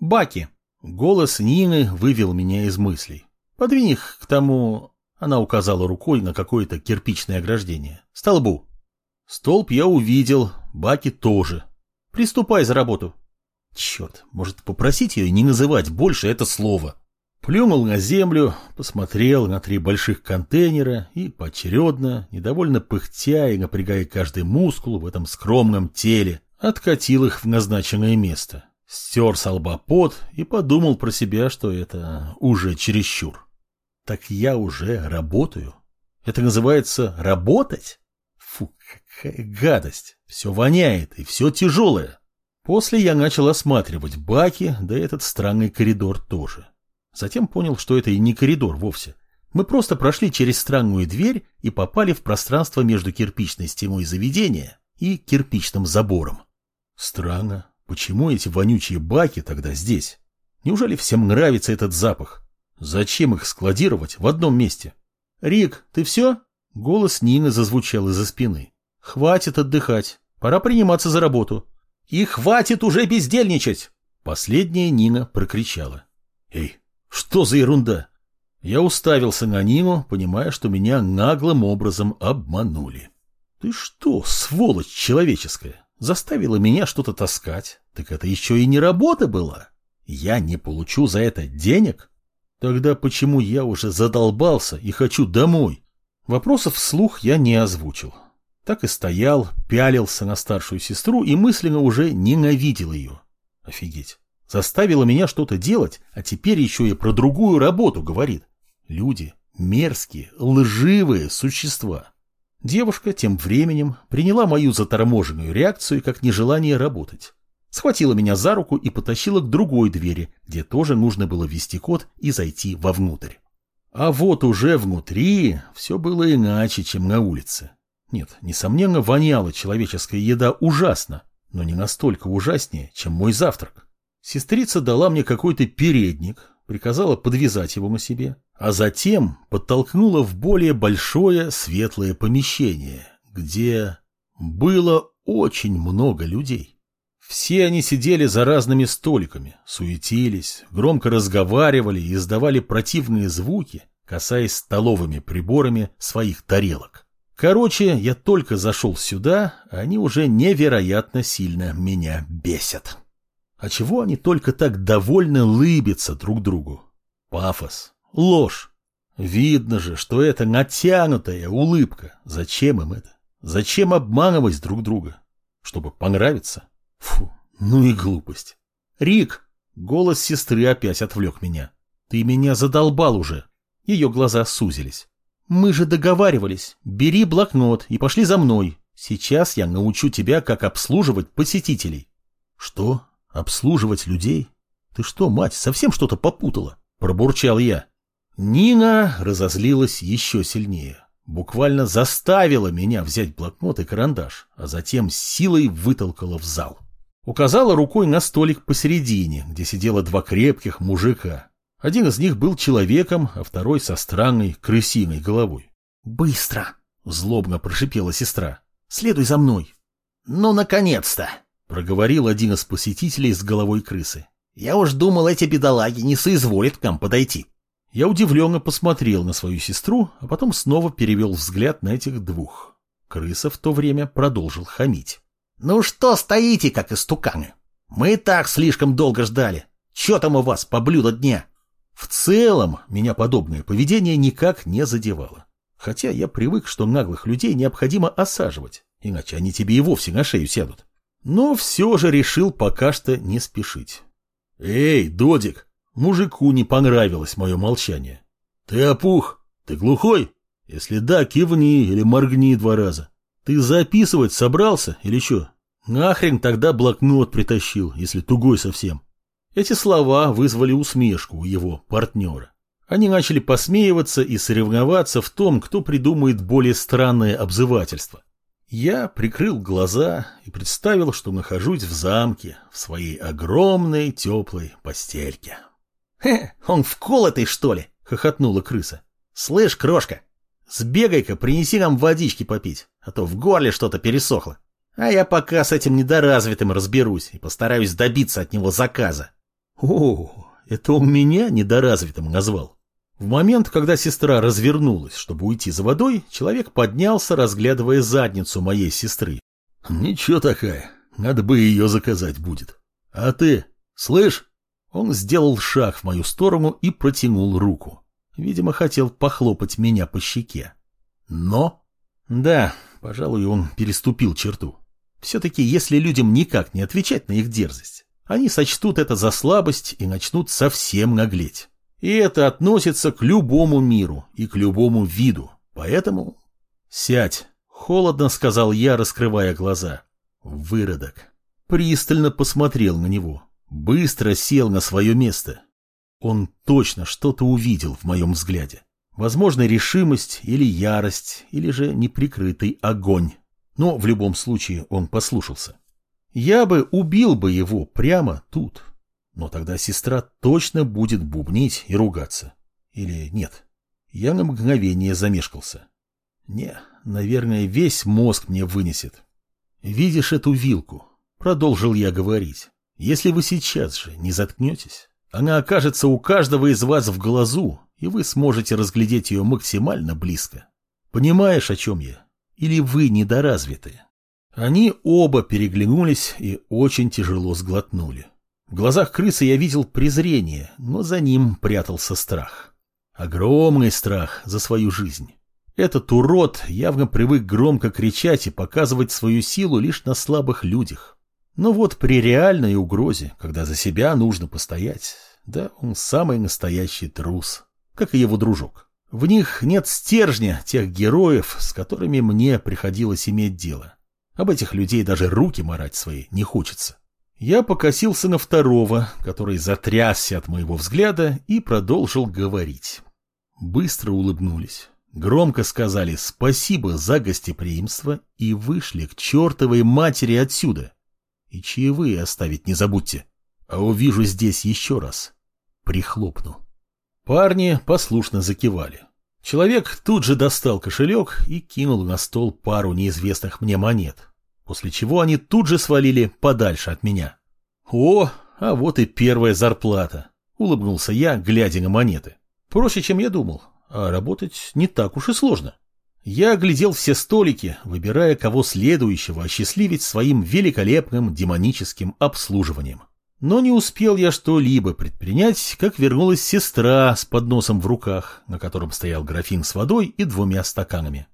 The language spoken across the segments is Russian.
Баки. Голос Нины вывел меня из мыслей. Подвинь их к тому... Она указала рукой на какое-то кирпичное ограждение. Столбу. Столб я увидел, баки тоже. Приступай за работу. Черт, может попросить ее не называть больше это слово. Плюнул на землю, посмотрел на три больших контейнера и поочередно, недовольно пыхтя и напрягая каждый мускул в этом скромном теле, откатил их в назначенное место. Стер с лба пот и подумал про себя, что это уже чересчур. Так я уже работаю. Это называется работать? Фу, какая гадость. Все воняет и все тяжелое. После я начал осматривать баки, да и этот странный коридор тоже. Затем понял, что это и не коридор вовсе. Мы просто прошли через странную дверь и попали в пространство между кирпичной стеной заведения и кирпичным забором. Странно, почему эти вонючие баки тогда здесь? Неужели всем нравится этот запах? Зачем их складировать в одном месте? «Рик, ты все?» Голос Нины зазвучал из-за спины. «Хватит отдыхать. Пора приниматься за работу». «И хватит уже бездельничать!» Последняя Нина прокричала. «Эй, что за ерунда?» Я уставился на Нину, понимая, что меня наглым образом обманули. «Ты что, сволочь человеческая, заставила меня что-то таскать? Так это еще и не работа была. Я не получу за это денег?» Тогда почему я уже задолбался и хочу домой? Вопросов вслух я не озвучил. Так и стоял, пялился на старшую сестру и мысленно уже ненавидел ее. Офигеть. Заставила меня что-то делать, а теперь еще и про другую работу говорит. Люди мерзкие, лживые существа. Девушка тем временем приняла мою заторможенную реакцию как нежелание работать схватила меня за руку и потащила к другой двери, где тоже нужно было ввести код и зайти вовнутрь. А вот уже внутри все было иначе, чем на улице. Нет, несомненно, воняла человеческая еда ужасно, но не настолько ужаснее, чем мой завтрак. Сестрица дала мне какой-то передник, приказала подвязать его на себе, а затем подтолкнула в более большое светлое помещение, где было очень много людей. Все они сидели за разными столиками, суетились, громко разговаривали и издавали противные звуки, касаясь столовыми приборами своих тарелок. Короче, я только зашел сюда, а они уже невероятно сильно меня бесят. А чего они только так довольно лыбятся друг другу? Пафос, ложь. Видно же, что это натянутая улыбка. Зачем им это? Зачем обманывать друг друга? Чтобы понравиться? Фу, ну и глупость. Рик! Голос сестры опять отвлек меня. Ты меня задолбал уже. Ее глаза сузились. Мы же договаривались. Бери блокнот и пошли за мной. Сейчас я научу тебя, как обслуживать посетителей. Что? Обслуживать людей? Ты что, мать, совсем что-то попутала? Пробурчал я. Нина разозлилась еще сильнее. Буквально заставила меня взять блокнот и карандаш, а затем силой вытолкала в зал. Указала рукой на столик посередине, где сидело два крепких мужика. Один из них был человеком, а второй со странной крысиной головой. «Быстро!» — злобно прошипела сестра. «Следуй за мной!» «Ну, наконец-то!» — проговорил один из посетителей с головой крысы. «Я уж думал, эти бедолаги не соизволят к нам подойти». Я удивленно посмотрел на свою сестру, а потом снова перевел взгляд на этих двух. Крыса в то время продолжил хамить. «Ну что стоите, как истуканы? Мы и так слишком долго ждали. Че там у вас по блюдо дня?» В целом, меня подобное поведение никак не задевало. Хотя я привык, что наглых людей необходимо осаживать, иначе они тебе и вовсе на шею сядут. Но все же решил пока что не спешить. «Эй, Додик, мужику не понравилось мое молчание. Ты опух? Ты глухой? Если да, кивни или моргни два раза. Ты записывать собрался или что? Нахрен тогда блокнот притащил, если тугой совсем. Эти слова вызвали усмешку у его партнера. Они начали посмеиваться и соревноваться в том, кто придумает более странное обзывательство. Я прикрыл глаза и представил, что нахожусь в замке, в своей огромной теплой постельке. «Хе, он вколотый, что ли?» — хохотнула крыса. «Слышь, крошка, Сбегай-ка, принеси нам водички попить, а то в горле что-то пересохло. А я пока с этим недоразвитым разберусь и постараюсь добиться от него заказа. О, это он меня недоразвитым назвал. В момент, когда сестра развернулась, чтобы уйти за водой, человек поднялся, разглядывая задницу моей сестры. Ничего такая, надо бы ее заказать будет. А ты, слышь? Он сделал шаг в мою сторону и протянул руку. Видимо, хотел похлопать меня по щеке. Но... Да, пожалуй, он переступил черту. Все-таки, если людям никак не отвечать на их дерзость, они сочтут это за слабость и начнут совсем наглеть. И это относится к любому миру и к любому виду. Поэтому... Сядь, холодно сказал я, раскрывая глаза. Выродок. Пристально посмотрел на него. Быстро сел на свое место. Он точно что-то увидел в моем взгляде. Возможно, решимость или ярость, или же неприкрытый огонь. Но в любом случае он послушался. Я бы убил бы его прямо тут. Но тогда сестра точно будет бубнить и ругаться. Или нет? Я на мгновение замешкался. Не, наверное, весь мозг мне вынесет. Видишь эту вилку? Продолжил я говорить. Если вы сейчас же не заткнетесь, она окажется у каждого из вас в глазу, и вы сможете разглядеть ее максимально близко. Понимаешь, о чем я? Или вы недоразвиты? Они оба переглянулись и очень тяжело сглотнули. В глазах крысы я видел презрение, но за ним прятался страх. Огромный страх за свою жизнь. Этот урод явно привык громко кричать и показывать свою силу лишь на слабых людях. Но вот при реальной угрозе, когда за себя нужно постоять, да, он самый настоящий трус, как и его дружок. В них нет стержня тех героев, с которыми мне приходилось иметь дело. Об этих людей даже руки марать свои не хочется. Я покосился на второго, который затрясся от моего взгляда и продолжил говорить. Быстро улыбнулись, громко сказали спасибо за гостеприимство и вышли к чертовой матери отсюда. И чаевые оставить не забудьте, а увижу здесь еще раз. Прихлопну. Парни послушно закивали. Человек тут же достал кошелек и кинул на стол пару неизвестных мне монет после чего они тут же свалили подальше от меня. «О, а вот и первая зарплата», — улыбнулся я, глядя на монеты. «Проще, чем я думал, а работать не так уж и сложно». Я оглядел все столики, выбирая, кого следующего осчастливить своим великолепным демоническим обслуживанием. Но не успел я что-либо предпринять, как вернулась сестра с подносом в руках, на котором стоял графин с водой и двумя стаканами.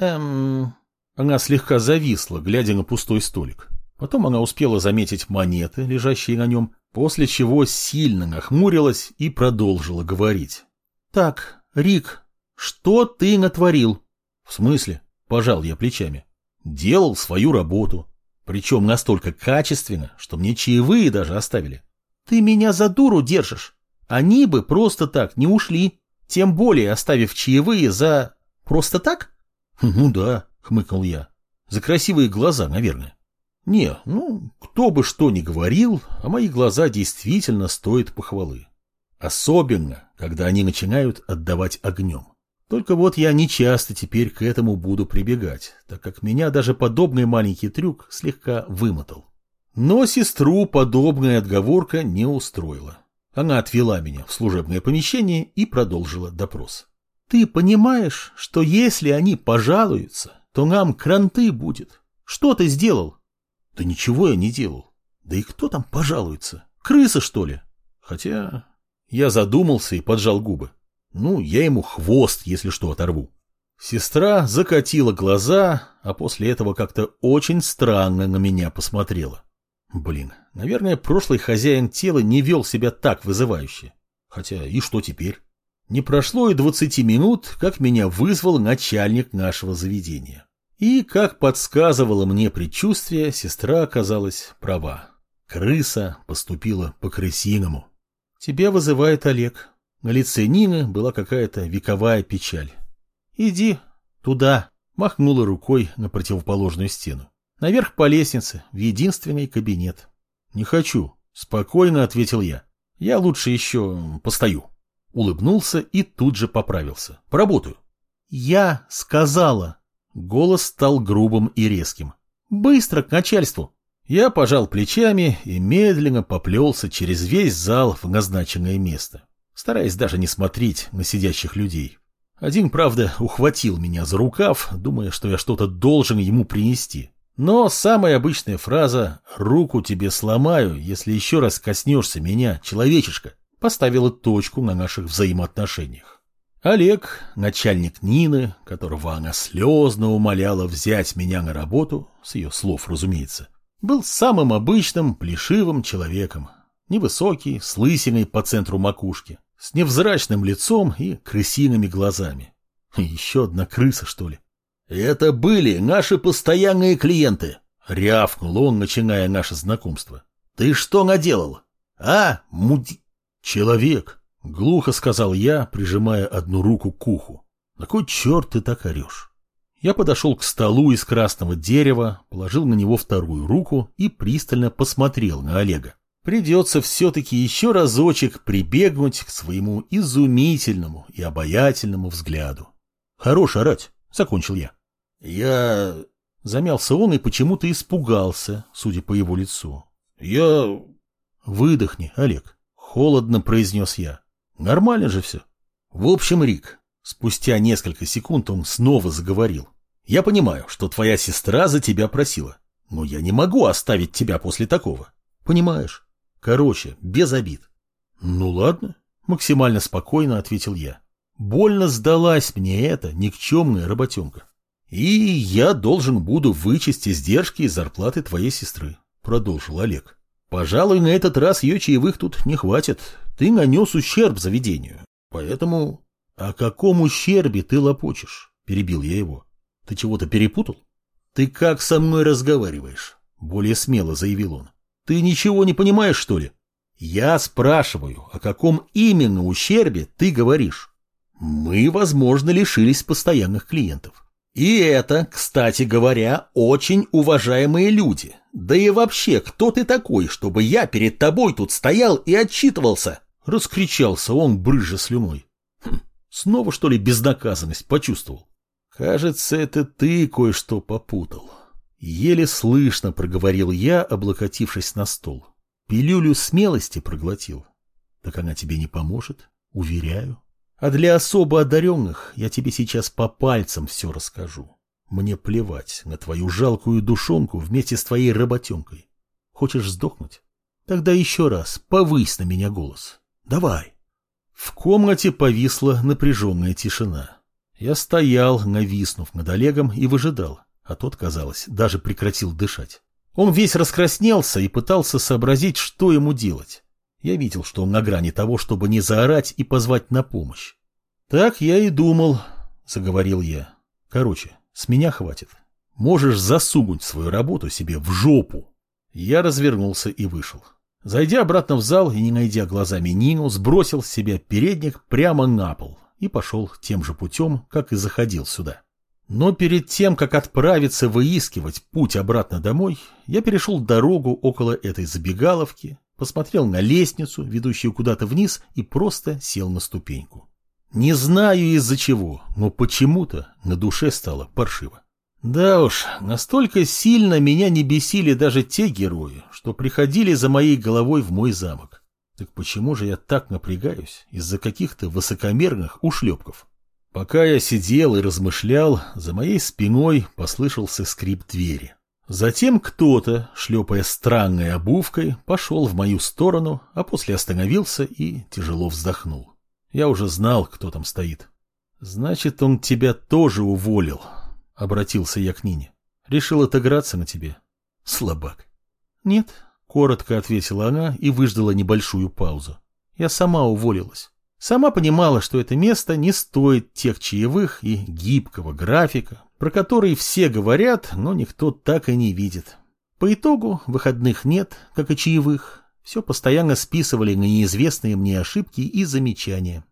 «Эм, она слегка зависла, глядя на пустой столик. Потом она успела заметить монеты, лежащие на нем, после чего сильно нахмурилась и продолжила говорить. «Так, Рик, что ты натворил?» «В смысле?» – пожал я плечами. «Делал свою работу. Причем настолько качественно, что мне чаевые даже оставили». «Ты меня за дуру держишь. Они бы просто так не ушли, тем более оставив чаевые за... просто так?» «Ну да, — хмыкнул я. «За красивые глаза, наверное». «Не, ну, кто бы что ни говорил, а мои глаза действительно стоят похвалы. Особенно, когда они начинают отдавать огнем. Только вот я не часто теперь к этому буду прибегать, так как меня даже подобный маленький трюк слегка вымотал. Но сестру подобная отговорка не устроила. Она отвела меня в служебное помещение и продолжила допрос. «Ты понимаешь, что если они пожалуются, то нам кранты будет. Что ты сделал? Да ничего я не делал. Да и кто там пожалуется? Крыса, что ли? Хотя... Я задумался и поджал губы. Ну, я ему хвост, если что, оторву. Сестра закатила глаза, а после этого как-то очень странно на меня посмотрела. Блин, наверное, прошлый хозяин тела не вел себя так вызывающе. Хотя и что теперь? Не прошло и двадцати минут, как меня вызвал начальник нашего заведения. И, как подсказывало мне предчувствие, сестра оказалась права. Крыса поступила по-крысиному. «Тебя вызывает Олег». На лице Нины была какая-то вековая печаль. «Иди туда», — махнула рукой на противоположную стену. «Наверх по лестнице, в единственный кабинет». «Не хочу», — спокойно ответил я. «Я лучше еще постою». Улыбнулся и тут же поправился. Поработаю. «Я сказала». Голос стал грубым и резким. «Быстро к начальству!» Я пожал плечами и медленно поплелся через весь зал в назначенное место, стараясь даже не смотреть на сидящих людей. Один, правда, ухватил меня за рукав, думая, что я что-то должен ему принести. Но самая обычная фраза «руку тебе сломаю, если еще раз коснешься меня, человечишка», поставила точку на наших взаимоотношениях. Олег, начальник Нины, которого она слезно умоляла взять меня на работу, с ее слов, разумеется, был самым обычным, плешивым человеком. Невысокий, с лысиной по центру макушки, с невзрачным лицом и крысиными глазами. Еще одна крыса, что ли? Это были наши постоянные клиенты, рявкнул он, начиная наше знакомство. Ты что наделал? А, муди... Человек, глухо сказал я, прижимая одну руку к уху. На кой черт ты так орешь? Я подошел к столу из красного дерева, положил на него вторую руку и пристально посмотрел на Олега. Придется все-таки еще разочек прибегнуть к своему изумительному и обаятельному взгляду. Хорош орать, закончил я. Я... Замялся он и почему-то испугался, судя по его лицу. Я... Выдохни, Олег. Холодно произнес я. Нормально же все. В общем, Рик, спустя несколько секунд он снова заговорил. Я понимаю, что твоя сестра за тебя просила, но я не могу оставить тебя после такого. Понимаешь? Короче, без обид. Ну ладно, максимально спокойно ответил я. Больно сдалась мне эта никчемная работенка. И я должен буду вычесть издержки из зарплаты твоей сестры, продолжил Олег. Пожалуй, на этот раз ее чаевых тут не хватит. Ты нанес ущерб заведению. Поэтому... О каком ущербе ты лопочешь? Перебил я его. Ты чего-то перепутал? Ты как со мной разговариваешь? Более смело заявил он. Ты ничего не понимаешь, что ли? Я спрашиваю, о каком именно ущербе ты говоришь? Мы, возможно, лишились постоянных клиентов. И это, кстати говоря, очень уважаемые люди. Да и вообще, кто ты такой, чтобы я перед тобой тут стоял и отчитывался? Раскричался он, брыжа слюной. Хм, снова, что ли, безнаказанность почувствовал? Кажется, это ты кое-что попутал. Еле слышно проговорил я, облокотившись на стол. Пилюлю смелости проглотил. Так она тебе не поможет, уверяю. А для особо одаренных я тебе сейчас по пальцам все расскажу. Мне плевать на твою жалкую душонку вместе с твоей работенкой. Хочешь сдохнуть? Тогда еще раз повысь на меня голос. Давай. В комнате повисла напряженная тишина. Я стоял, нависнув над Олегом, и выжидал а тот, казалось, даже прекратил дышать. Он весь раскраснелся и пытался сообразить, что ему делать. Я видел, что он на грани того, чтобы не заорать и позвать на помощь. «Так я и думал», — заговорил я. «Короче, с меня хватит. Можешь засунуть свою работу себе в жопу». Я развернулся и вышел. Зайдя обратно в зал и не найдя глазами Нину, сбросил с себя передник прямо на пол и пошел тем же путем, как и заходил сюда. Но перед тем, как отправиться выискивать путь обратно домой, я перешел дорогу около этой забегаловки, посмотрел на лестницу, ведущую куда-то вниз, и просто сел на ступеньку. Не знаю из-за чего, но почему-то на душе стало паршиво. Да уж, настолько сильно меня не бесили даже те герои, что приходили за моей головой в мой замок. Так почему же я так напрягаюсь из-за каких-то высокомерных ушлепков? Пока я сидел и размышлял, за моей спиной послышался скрип двери. Затем кто-то, шлепая странной обувкой, пошел в мою сторону, а после остановился и тяжело вздохнул. Я уже знал, кто там стоит. «Значит, он тебя тоже уволил», — обратился я к Нине. «Решил отыграться на тебе». «Слабак». «Нет», — коротко ответила она и выждала небольшую паузу. «Я сама уволилась». Сама понимала, что это место не стоит тех чаевых и гибкого графика, про который все говорят, но никто так и не видит. По итогу выходных нет, как и чаевых. Все постоянно списывали на неизвестные мне ошибки и замечания.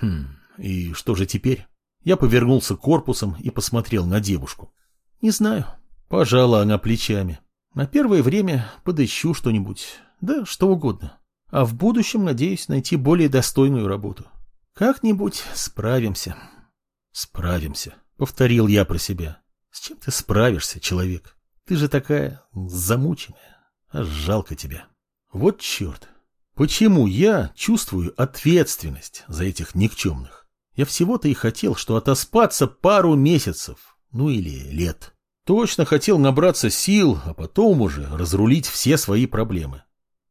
Хм, и что же теперь? Я повернулся корпусом и посмотрел на девушку. Не знаю. Пожала она плечами. На первое время подыщу что-нибудь. Да что угодно а в будущем надеюсь найти более достойную работу. Как-нибудь справимся. Справимся, повторил я про себя. С чем ты справишься, человек? Ты же такая замученная, А жалко тебя. Вот черт. Почему я чувствую ответственность за этих никчемных? Я всего-то и хотел, что отоспаться пару месяцев, ну или лет. Точно хотел набраться сил, а потом уже разрулить все свои проблемы.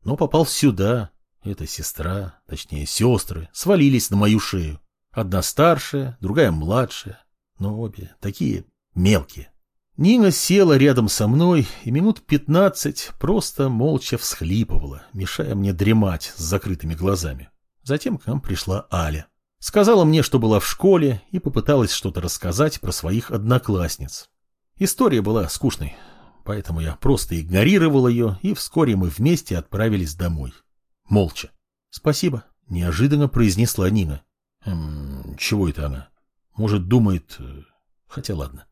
Но попал сюда. Эта сестра, точнее сестры, свалились на мою шею. Одна старшая, другая младшая, но обе такие мелкие. Нина села рядом со мной и минут пятнадцать просто молча всхлипывала, мешая мне дремать с закрытыми глазами. Затем к нам пришла Аля. Сказала мне, что была в школе, и попыталась что-то рассказать про своих одноклассниц. История была скучной, поэтому я просто игнорировал ее, и вскоре мы вместе отправились домой. Молча. «Спасибо», — неожиданно произнесла Нина. Эм, чего это она? Может, думает... Э, хотя ладно.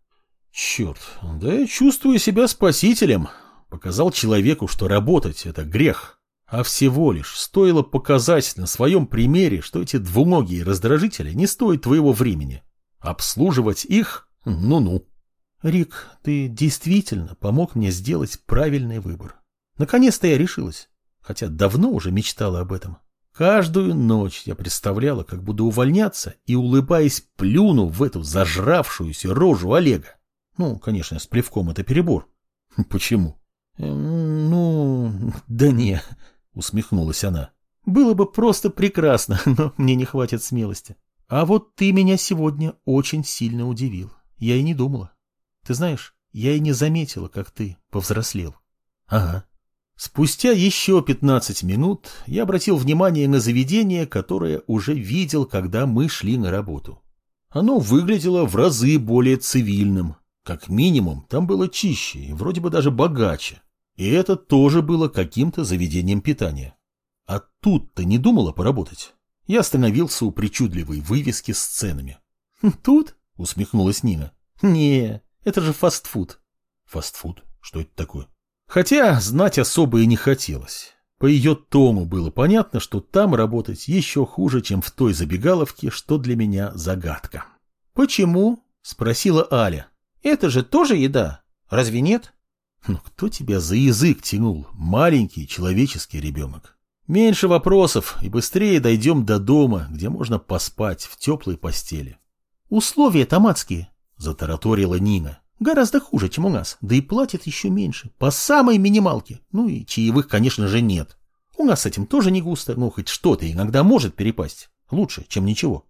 Черт, да я чувствую себя спасителем. Показал человеку, что работать — это грех. А всего лишь стоило показать на своем примере, что эти двуногие раздражители не стоят твоего времени. Обслуживать их — ну-ну. Рик, ты действительно помог мне сделать правильный выбор. Наконец-то я решилась, хотя давно уже мечтала об этом. Каждую ночь я представляла, как буду увольняться и, улыбаясь, плюну в эту зажравшуюся рожу Олега. Ну, конечно, с плевком это перебор. Почему? Эм, ну, да не, усмехнулась она. Было бы просто прекрасно, но мне не хватит смелости. А вот ты меня сегодня очень сильно удивил. Я и не думала. Ты знаешь, я и не заметила, как ты повзрослел. Ага, Спустя еще 15 минут я обратил внимание на заведение, которое уже видел, когда мы шли на работу. Оно выглядело в разы более цивильным. Как минимум, там было чище и вроде бы даже богаче. И это тоже было каким-то заведением питания. А тут-то не думала поработать. Я остановился у причудливой вывески с ценами. «Хм, «Тут?» — усмехнулась Нина. «Не, это же фастфуд». «Фастфуд? Что это такое?» Хотя знать особо и не хотелось. По ее тону было понятно, что там работать еще хуже, чем в той забегаловке, что для меня загадка. «Почему?» – спросила Аля. «Это же тоже еда, разве нет?» «Ну кто тебя за язык тянул, маленький человеческий ребенок?» «Меньше вопросов, и быстрее дойдем до дома, где можно поспать в теплой постели». «Условия томатские», – затараторила Нина. Гораздо хуже, чем у нас, да и платят еще меньше, по самой минималке. Ну и чаевых, конечно же, нет. У нас с этим тоже не густо, но хоть что-то иногда может перепасть. Лучше, чем ничего.